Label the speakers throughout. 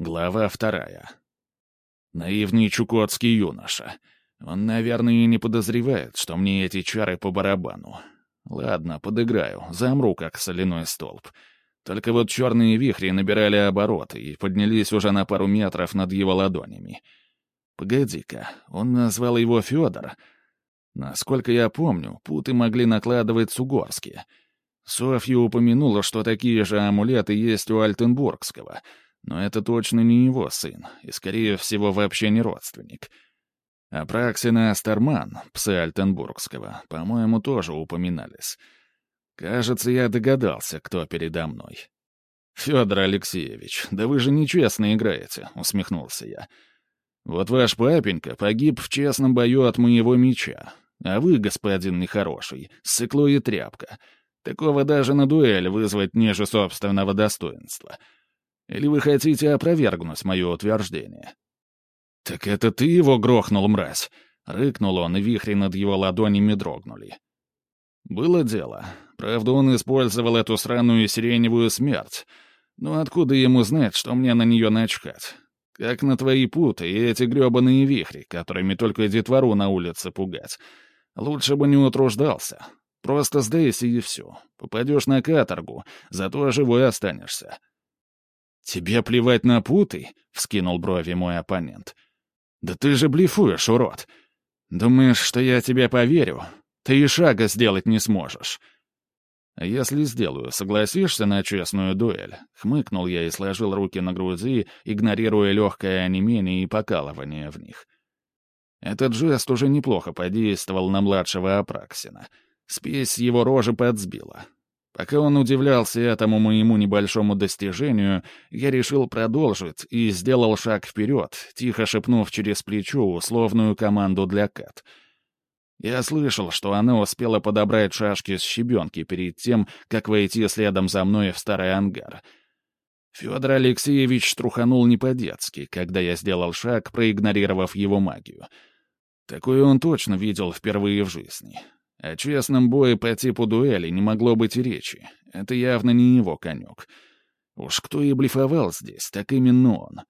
Speaker 1: Глава вторая. Наивный чукотский юноша. Он, наверное, не подозревает, что мне эти чары по барабану. Ладно, подыграю, замру, как соляной столб. Только вот черные вихри набирали обороты и поднялись уже на пару метров над его ладонями. Погоди-ка, он назвал его Федор. Насколько я помню, путы могли накладывать сугорские. Софья упомянула, что такие же амулеты есть у Альтенбургского — но это точно не его сын, и, скорее всего, вообще не родственник. А Праксина Астерман, псы Альтенбургского, по-моему, тоже упоминались. Кажется, я догадался, кто передо мной. «Федор Алексеевич, да вы же нечестно играете», — усмехнулся я. «Вот ваш папенька погиб в честном бою от моего меча, а вы, господин нехороший, сыкло и тряпка. Такого даже на дуэль вызвать ниже собственного достоинства». Или вы хотите опровергнуть мое утверждение?» «Так это ты его грохнул, мразь!» — рыкнул он, и вихри над его ладонями дрогнули. Было дело. Правда, он использовал эту сраную сиреневую смерть. Но откуда ему знать, что мне на нее начхать? Как на твои путы и эти гребаные вихри, которыми только детвору на улице пугать. Лучше бы не утруждался. Просто сдайся и все. Попадешь на каторгу, зато живой останешься. «Тебе плевать на путы?» — вскинул брови мой оппонент. «Да ты же блефуешь, урод! Думаешь, что я тебе поверю? Ты и шага сделать не сможешь». «Если сделаю, согласишься на честную дуэль?» — хмыкнул я и сложил руки на груди, игнорируя легкое онемение и покалывание в них. Этот жест уже неплохо подействовал на младшего Апраксина. Спесь его рожи подсбила. Пока он удивлялся этому моему небольшому достижению, я решил продолжить и сделал шаг вперед, тихо шепнув через плечо условную команду для Кат. Я слышал, что она успела подобрать шашки с щебенки перед тем, как войти следом за мной в старый ангар. Федор Алексеевич труханул не по-детски, когда я сделал шаг, проигнорировав его магию. Такое он точно видел впервые в жизни. О честном бое по типу дуэли не могло быть и речи. Это явно не его конек. Уж кто и блефовал здесь, так именно он.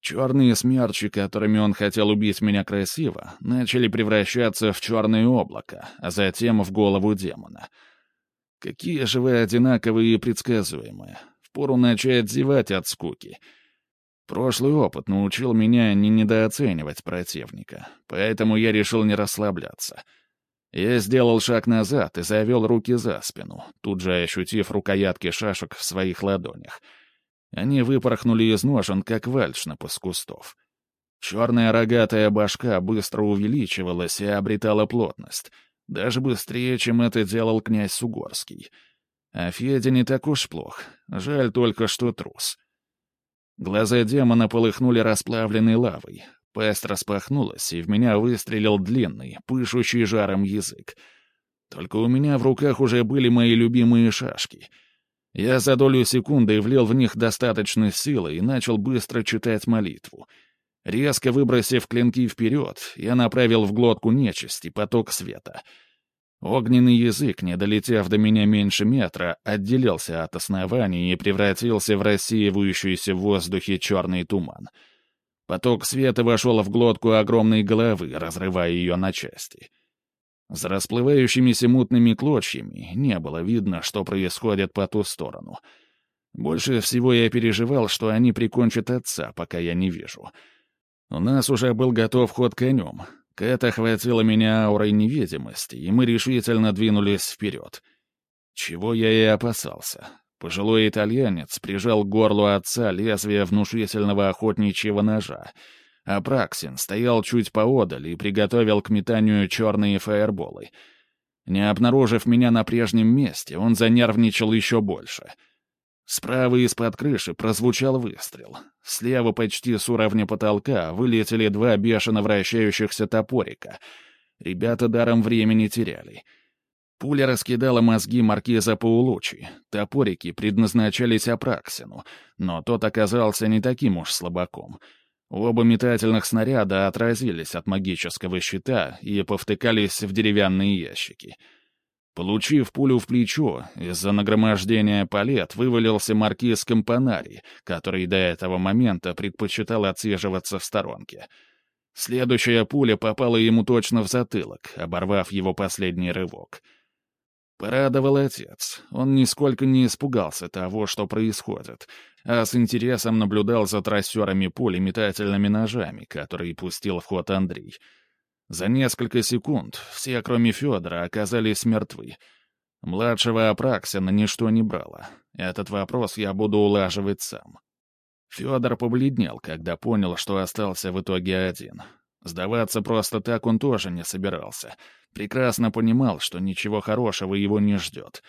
Speaker 1: Черные смерчи, которыми он хотел убить меня красиво, начали превращаться в черное облако, а затем в голову демона. Какие же вы одинаковые и предсказуемые. Впору начать зевать от скуки. Прошлый опыт научил меня не недооценивать противника, поэтому я решил не расслабляться — я сделал шаг назад и завел руки за спину, тут же ощутив рукоятки шашек в своих ладонях. Они выпорхнули из ножен, как вальшнап из кустов. Черная рогатая башка быстро увеличивалась и обретала плотность. Даже быстрее, чем это делал князь Сугорский. А Федя не так уж плох. Жаль только, что трус. Глаза демона полыхнули расплавленной лавой. Пасть распахнулась, и в меня выстрелил длинный, пышущий жаром язык. Только у меня в руках уже были мои любимые шашки. Я за долю секунды влил в них достаточно силы и начал быстро читать молитву. Резко выбросив клинки вперед, я направил в глотку нечисти поток света. Огненный язык, не долетев до меня меньше метра, отделился от основания и превратился в рассеивающийся в воздухе черный туман — Поток света вошел в глотку огромной головы, разрывая ее на части. За расплывающимися мутными клочьями не было видно, что происходит по ту сторону. Больше всего я переживал, что они прикончат отца, пока я не вижу. У нас уже был готов ход конем. Кэт охватила меня аурой невидимости, и мы решительно двинулись вперед. Чего я и опасался. Пожилой итальянец прижал к горлу отца лезвие внушительного охотничьего ножа, а Праксин стоял чуть поодаль и приготовил к метанию черные фаерболы. Не обнаружив меня на прежнем месте, он занервничал еще больше. Справа из-под крыши прозвучал выстрел. Слева почти с уровня потолка вылетели два бешено вращающихся топорика. Ребята даром времени теряли — Пуля раскидала мозги маркиза Паулучи. Топорики предназначались Апраксину, но тот оказался не таким уж слабаком. Оба метательных снаряда отразились от магического щита и повтыкались в деревянные ящики. Получив пулю в плечо, из-за нагромождения палет вывалился маркиз Кампанари, который до этого момента предпочитал отсиживаться в сторонке. Следующая пуля попала ему точно в затылок, оборвав его последний рывок. Порадовал отец. Он нисколько не испугался того, что происходит, а с интересом наблюдал за трассерами пуль и метательными ножами, которые пустил в ход Андрей — за несколько секунд все, кроме Федора, оказались мертвы. Младшего Апраксина ничто не брало. Этот вопрос я буду улаживать сам. Федор побледнел, когда понял, что остался в итоге один. Сдаваться просто так он тоже не собирался. Прекрасно понимал, что ничего хорошего его не ждет.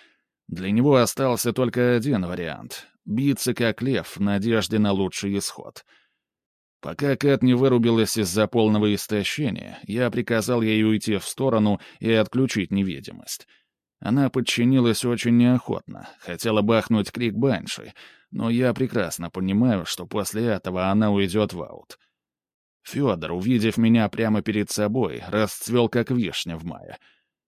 Speaker 1: Для него остался только один вариант — биться как лев в надежде на лучший исход — Пока Кэт не вырубилась из-за полного истощения, я приказал ей уйти в сторону и отключить невидимость. Она подчинилась очень неохотно, хотела бахнуть крик Банши, но я прекрасно понимаю, что после этого она уйдет в аут. Федор, увидев меня прямо перед собой, расцвел как вишня в мае.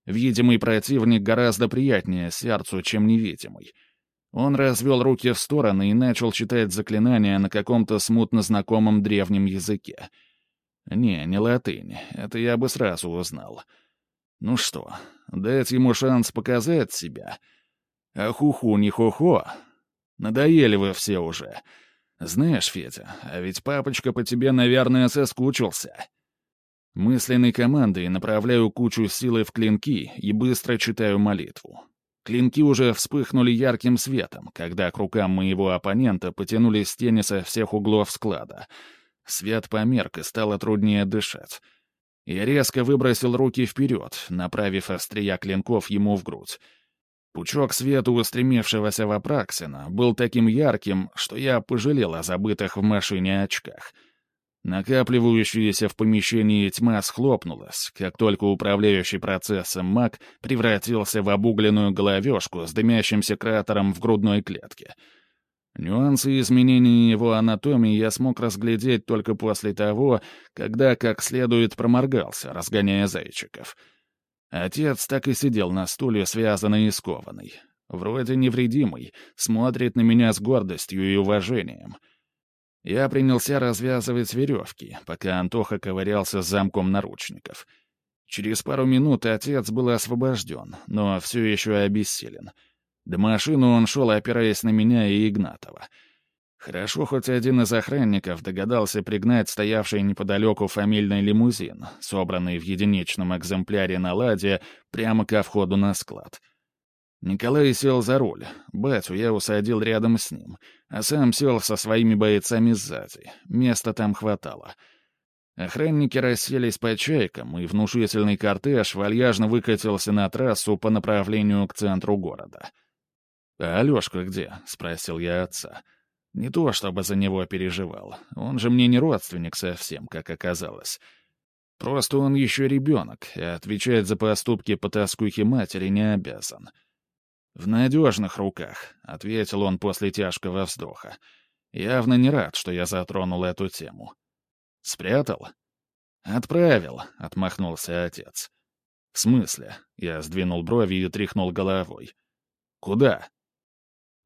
Speaker 1: Видимый противник гораздо приятнее сердцу, чем невидимый — он развел руки в стороны и начал читать заклинания на каком-то смутно знакомом древнем языке. Не, не латынь, это я бы сразу узнал. Ну что, дать ему шанс показать себя? А хуху не хо-хо? Надоели вы все уже. Знаешь, Федя, а ведь папочка по тебе, наверное, соскучился. Мысленной командой направляю кучу силы в клинки и быстро читаю молитву. Клинки уже вспыхнули ярким светом, когда к рукам моего оппонента потянулись тени со всех углов склада. Свет померк и стало труднее дышать. Я резко выбросил руки вперед, направив острия клинков ему в грудь. Пучок света, устремившегося в Апраксина, был таким ярким, что я пожалел о забытых в машине очках — Накапливающаяся в помещении тьма схлопнулась, как только управляющий процессом маг превратился в обугленную головешку с дымящимся кратером в грудной клетке. Нюансы изменений его анатомии я смог разглядеть только после того, когда как следует проморгался, разгоняя зайчиков. Отец так и сидел на стуле, связанный и скованный. Вроде невредимый, смотрит на меня с гордостью и уважением — я принялся развязывать веревки, пока Антоха ковырялся с замком наручников. Через пару минут отец был освобожден, но все еще обессилен. До машины он шел, опираясь на меня и Игнатова. Хорошо, хоть один из охранников догадался пригнать стоявший неподалеку фамильный лимузин, собранный в единичном экземпляре на ладе, прямо ко входу на склад — Николай сел за руль. Батю я усадил рядом с ним, а сам сел со своими бойцами сзади. Места там хватало. Охранники расселись по чайкам, и внушительный кортеж вальяжно выкатился на трассу по направлению к центру города. «А Алешка где?» — спросил я отца. Не то, чтобы за него переживал. Он же мне не родственник совсем, как оказалось. Просто он еще ребенок, и отвечать за поступки по тоскухе матери не обязан. — «В надежных руках», — ответил он после тяжкого вздоха. «Явно не рад, что я затронул эту тему». «Спрятал?» «Отправил», — отмахнулся отец. «В смысле?» — я сдвинул брови и тряхнул головой. «Куда?»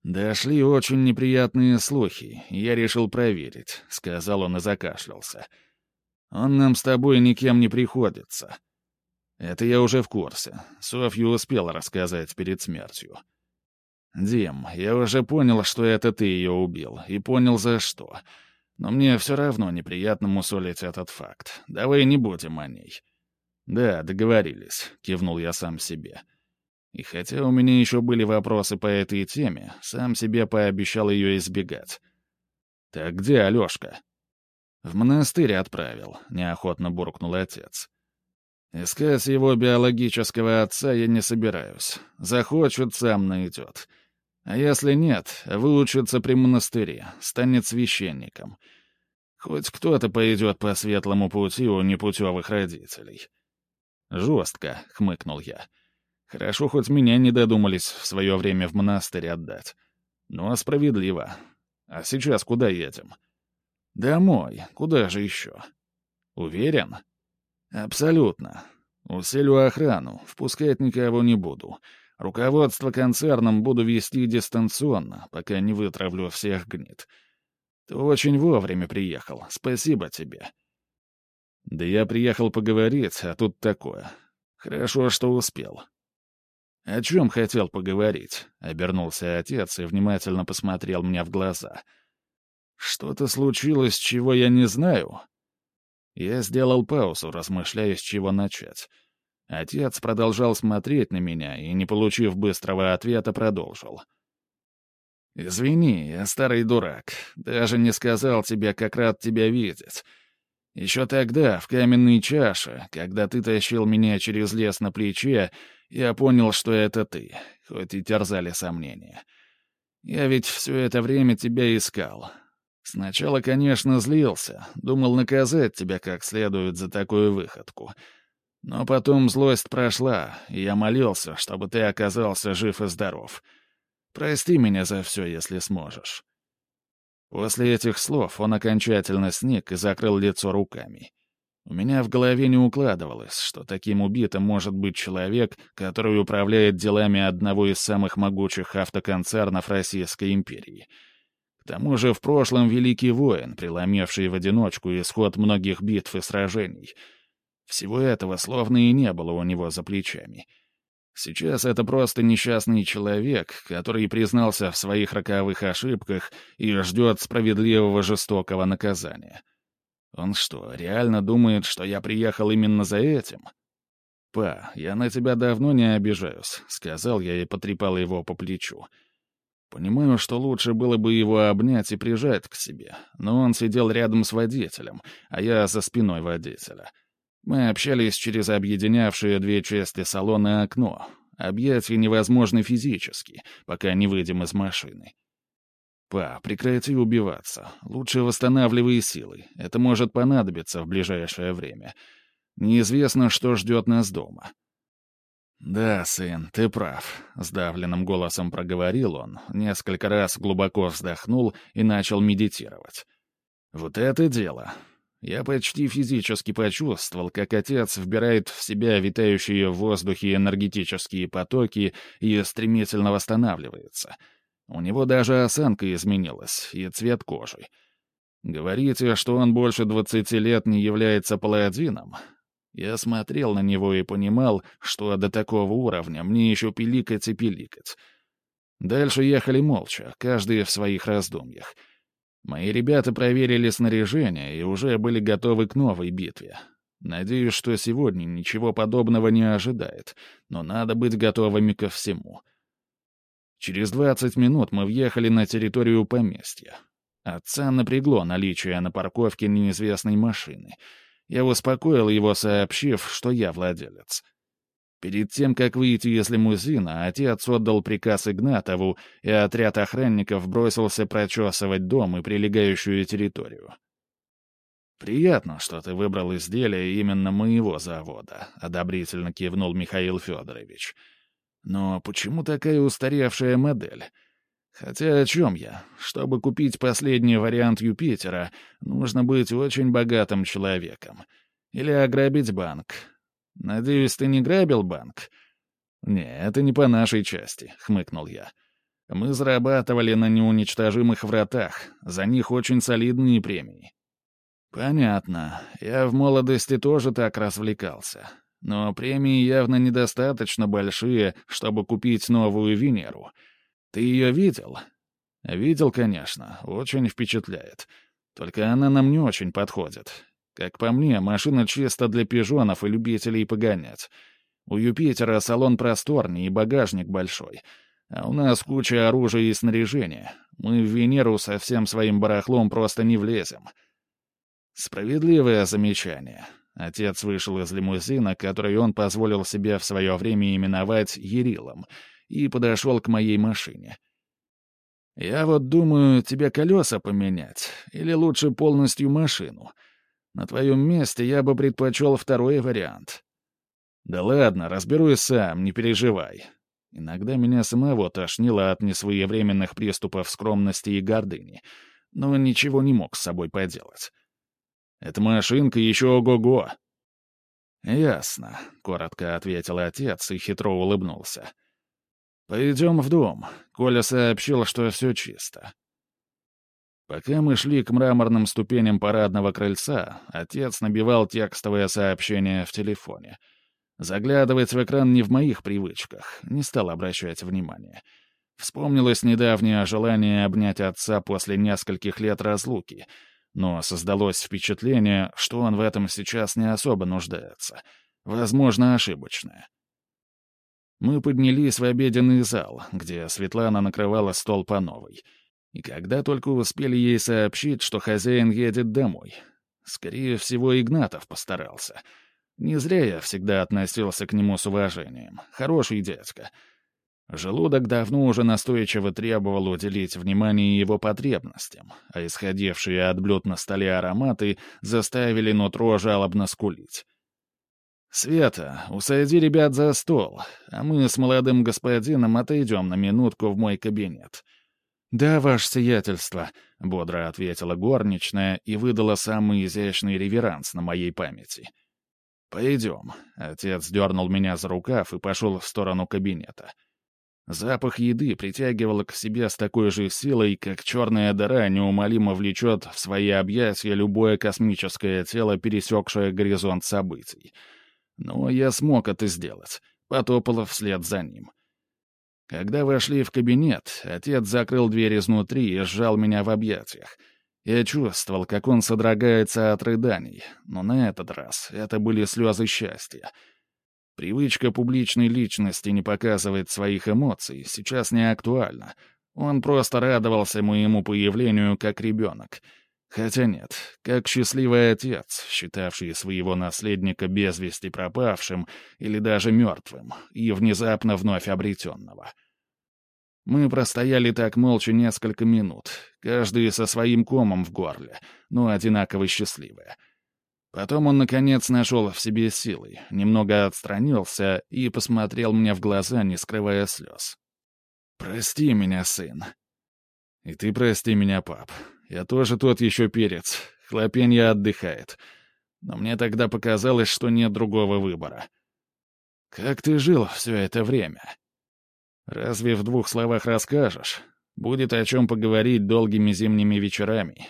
Speaker 1: «Дошли очень неприятные слухи, я решил проверить», — сказал он и закашлялся. «Он нам с тобой никем не приходится. Это я уже в курсе. Софью успел рассказать перед смертью. «Дим, я уже понял, что это ты ее убил, и понял за что. Но мне все равно неприятно мусолить этот факт. Давай не будем о ней». «Да, договорились», — кивнул я сам себе. И хотя у меня еще были вопросы по этой теме, сам себе пообещал ее избегать. «Так где Алешка?» «В монастырь отправил», — неохотно буркнул отец. Искать его биологического отца я не собираюсь. Захочет, сам найдет. А если нет, выучится при монастыре, станет священником. Хоть кто-то пойдет по светлому пути у непутевых родителей. «Жестко», — хмыкнул я. «Хорошо, хоть меня не додумались в свое время в монастырь отдать. Но справедливо. А сейчас куда едем?» «Домой. Куда же еще?» «Уверен?» «Абсолютно. Усилю охрану, впускать никого не буду. Руководство концерном буду вести дистанционно, пока не вытравлю всех гнид. Ты очень вовремя приехал. Спасибо тебе. Да я приехал поговорить, а тут такое. Хорошо, что успел. «О чем хотел поговорить?» — обернулся отец и внимательно посмотрел мне в глаза. «Что-то случилось, чего я не знаю?» Я сделал паузу, размышляя, с чего начать. Отец продолжал смотреть на меня и, не получив быстрого ответа, продолжил. «Извини, я старый дурак. Даже не сказал тебе, как рад тебя видеть. Еще тогда, в каменной чаше, когда ты тащил меня через лес на плече, я понял, что это ты, хоть и терзали сомнения. Я ведь все это время тебя искал. Сначала, конечно, злился, думал наказать тебя как следует за такую выходку — но потом злость прошла, и я молился, чтобы ты оказался жив и здоров. Прости меня за все, если сможешь». После этих слов он окончательно сник и закрыл лицо руками. У меня в голове не укладывалось, что таким убитым может быть человек, который управляет делами одного из самых могучих автоконцернов Российской империи. К тому же в прошлом великий воин, преломивший в одиночку исход многих битв и сражений — всего этого словно и не было у него за плечами. Сейчас это просто несчастный человек, который признался в своих роковых ошибках и ждет справедливого жестокого наказания. Он что, реально думает, что я приехал именно за этим? «Па, я на тебя давно не обижаюсь», — сказал я и потрепал его по плечу. Понимаю, что лучше было бы его обнять и прижать к себе, но он сидел рядом с водителем, а я за спиной водителя — мы общались через объединявшие две части салона окно. Объятия невозможно физически, пока не выйдем из машины. «Па, прекрати убиваться. Лучше восстанавливай силы. Это может понадобиться в ближайшее время. Неизвестно, что ждет нас дома». «Да, сын, ты прав», — сдавленным голосом проговорил он, несколько раз глубоко вздохнул и начал медитировать. «Вот это дело. Я почти физически почувствовал, как отец вбирает в себя витающие в воздухе энергетические потоки и стремительно восстанавливается. У него даже осанка изменилась, и цвет кожи. Говорите, что он больше двадцати лет не является паладином? Я смотрел на него и понимал, что до такого уровня мне еще пиликать и пиликать. Дальше ехали молча, каждый в своих раздумьях — Мои ребята проверили снаряжение и уже были готовы к новой битве. Надеюсь, что сегодня ничего подобного не ожидает, но надо быть готовыми ко всему. Через 20 минут мы въехали на территорию поместья. Отца напрягло наличие на парковке неизвестной машины. Я успокоил его, сообщив, что я владелец — Перед тем, как выйти из лимузина, отец отдал приказ Игнатову, и отряд охранников бросился прочесывать дом и прилегающую территорию. «Приятно, что ты выбрал изделие именно моего завода», — одобрительно кивнул Михаил Федорович. «Но почему такая устаревшая модель? Хотя о чем я? Чтобы купить последний вариант Юпитера, нужно быть очень богатым человеком. Или ограбить банк. «Надеюсь, ты не грабил банк?» «Не, это не по нашей части», — хмыкнул я. «Мы зарабатывали на неуничтожимых вратах. За них очень солидные премии». «Понятно. Я в молодости тоже так развлекался. Но премии явно недостаточно большие, чтобы купить новую Венеру. Ты ее видел?» «Видел, конечно. Очень впечатляет. Только она нам не очень подходит. Как по мне, машина чисто для пижонов и любителей погонять. У Юпитера салон просторный и багажник большой. А у нас куча оружия и снаряжения. Мы в Венеру со всем своим барахлом просто не влезем. Справедливое замечание. Отец вышел из лимузина, который он позволил себе в свое время именовать Ерилом, и подошел к моей машине. «Я вот думаю, тебе колеса поменять, или лучше полностью машину». На твоем месте я бы предпочел второй вариант. Да ладно, разберусь сам, не переживай. Иногда меня самого тошнило от несвоевременных приступов скромности и гордыни, но ничего не мог с собой поделать. Эта машинка еще ого-го. «Ясно», — коротко ответил отец и хитро улыбнулся. «Пойдем в дом». Коля сообщил, что все чисто. Пока мы шли к мраморным ступеням парадного крыльца, отец набивал текстовое сообщение в телефоне. Заглядывать в экран не в моих привычках, не стал обращать внимания. Вспомнилось недавнее желание обнять отца после нескольких лет разлуки, но создалось впечатление, что он в этом сейчас не особо нуждается. Возможно, ошибочное. Мы поднялись в обеденный зал, где Светлана накрывала стол по новой. И когда только успели ей сообщить, что хозяин едет домой. Скорее всего, Игнатов постарался. Не зря я всегда относился к нему с уважением. Хороший дядька. Желудок давно уже настойчиво требовал уделить внимание его потребностям, а исходившие от блюд на столе ароматы заставили нутро жалобно скулить. «Света, усади ребят за стол, а мы с молодым господином отойдем на минутку в мой кабинет». «Да, ваше сиятельство», — бодро ответила горничная и выдала самый изящный реверанс на моей памяти. «Пойдем». Отец дернул меня за рукав и пошел в сторону кабинета. Запах еды притягивал к себе с такой же силой, как черная дыра неумолимо влечет в свои объятия любое космическое тело, пересекшее горизонт событий — но я смог это сделать. Потопала вслед за ним. Когда вошли в кабинет, отец закрыл дверь изнутри и сжал меня в объятиях. Я чувствовал, как он содрогается от рыданий, но на этот раз это были слезы счастья. Привычка публичной личности не показывать своих эмоций сейчас не актуальна. Он просто радовался моему появлению как ребенок — Хотя нет, как счастливый отец, считавший своего наследника без вести пропавшим или даже мертвым, и внезапно вновь обретенного. Мы простояли так молча несколько минут, каждый со своим комом в горле, но одинаково счастливые. Потом он, наконец, нашел в себе силы, немного отстранился и посмотрел мне в глаза, не скрывая слез. «Прости меня, сын». «И ты прости меня, пап. Я тоже тот еще перец. Хлопенья отдыхает. Но мне тогда показалось, что нет другого выбора. Как ты жил все это время? Разве в двух словах расскажешь? Будет о чем поговорить долгими зимними вечерами.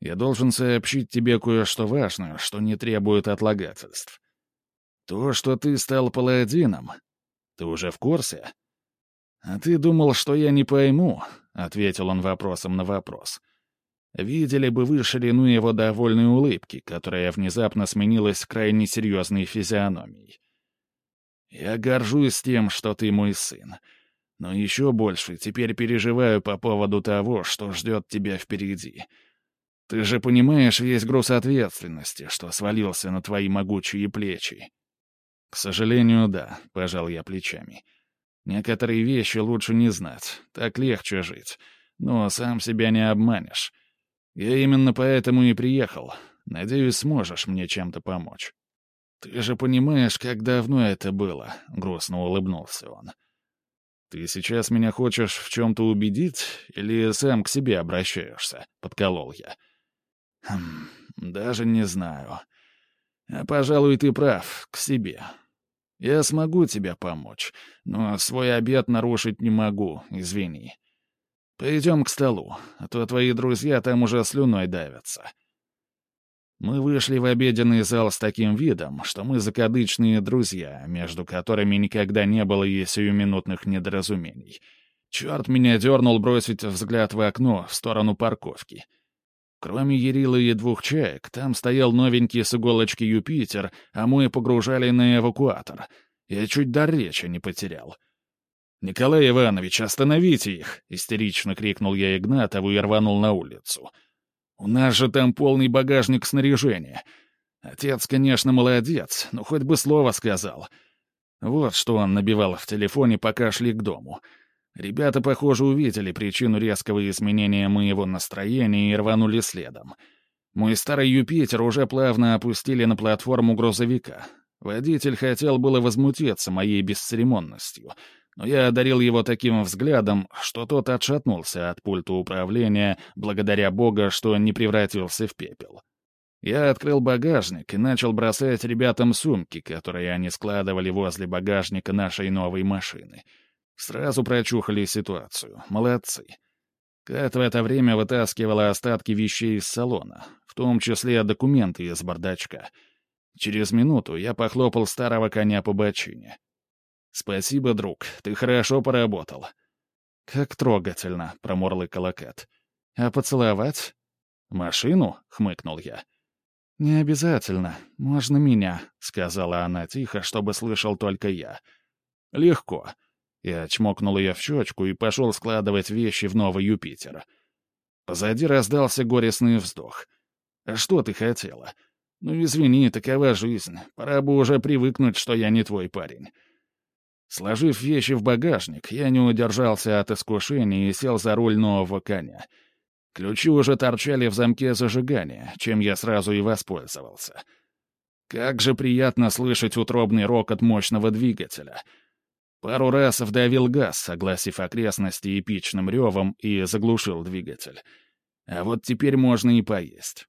Speaker 1: Я должен сообщить тебе кое-что важное, что не требует отлагательств. То, что ты стал паладином. Ты уже в курсе? А ты думал, что я не пойму? — ответил он вопросом на вопрос. — Видели бы вы ширину его довольной улыбки, которая внезапно сменилась крайне серьезной физиономией. «Я горжусь тем, что ты мой сын. Но еще больше теперь переживаю по поводу того, что ждет тебя впереди. Ты же понимаешь весь груз ответственности, что свалился на твои могучие плечи». «К сожалению, да», — пожал я плечами. «Некоторые вещи лучше не знать, так легче жить, но сам себя не обманешь». Я именно поэтому и приехал. Надеюсь, сможешь мне чем-то помочь. Ты же понимаешь, как давно это было, — грустно улыбнулся он. Ты сейчас меня хочешь в чем-то убедить или сам к себе обращаешься? — подколол я. Хм, даже не знаю. А, пожалуй, ты прав, к себе. Я смогу тебе помочь, но свой обед нарушить не могу, извини. Пойдем к столу, а то твои друзья там уже слюной давятся». Мы вышли в обеденный зал с таким видом, что мы закадычные друзья, между которыми никогда не было и сиюминутных недоразумений. Черт меня дернул бросить взгляд в окно в сторону парковки. Кроме Ярила и двух чаек, там стоял новенький с иголочки Юпитер, а мы погружали на эвакуатор. Я чуть до речи не потерял. «Николай Иванович, остановите их!» — истерично крикнул я Игнатову и рванул на улицу. «У нас же там полный багажник снаряжения. Отец, конечно, молодец, но хоть бы слово сказал». Вот что он набивал в телефоне, пока шли к дому. Ребята, похоже, увидели причину резкого изменения моего настроения и рванули следом. Мой старый Юпитер уже плавно опустили на платформу грузовика. Водитель хотел было возмутиться моей бесцеремонностью — но я одарил его таким взглядом, что тот отшатнулся от пульта управления, благодаря Бога, что не превратился в пепел. Я открыл багажник и начал бросать ребятам сумки, которые они складывали возле багажника нашей новой машины. Сразу прочухали ситуацию. Молодцы. Кэт в это время вытаскивала остатки вещей из салона, в том числе документы из бардачка. Через минуту я похлопал старого коня по бочине. «Спасибо, друг, ты хорошо поработал». «Как трогательно», — промурлыкала Кэт. «А поцеловать?» «Машину?» — хмыкнул я. «Не обязательно. Можно меня», — сказала она тихо, чтобы слышал только я. «Легко». Я чмокнул ее в щечку и пошел складывать вещи в новый Юпитер. Позади раздался горестный вздох. «А что ты хотела?» «Ну, извини, такова жизнь. Пора бы уже привыкнуть, что я не твой парень». Сложив вещи в багажник, я не удержался от искушения и сел за руль нового коня. Ключи уже торчали в замке зажигания, чем я сразу и воспользовался. Как же приятно слышать утробный рокот мощного двигателя — Пару раз вдавил газ, согласив окрестности эпичным ревом, и заглушил двигатель. А вот теперь можно и поесть.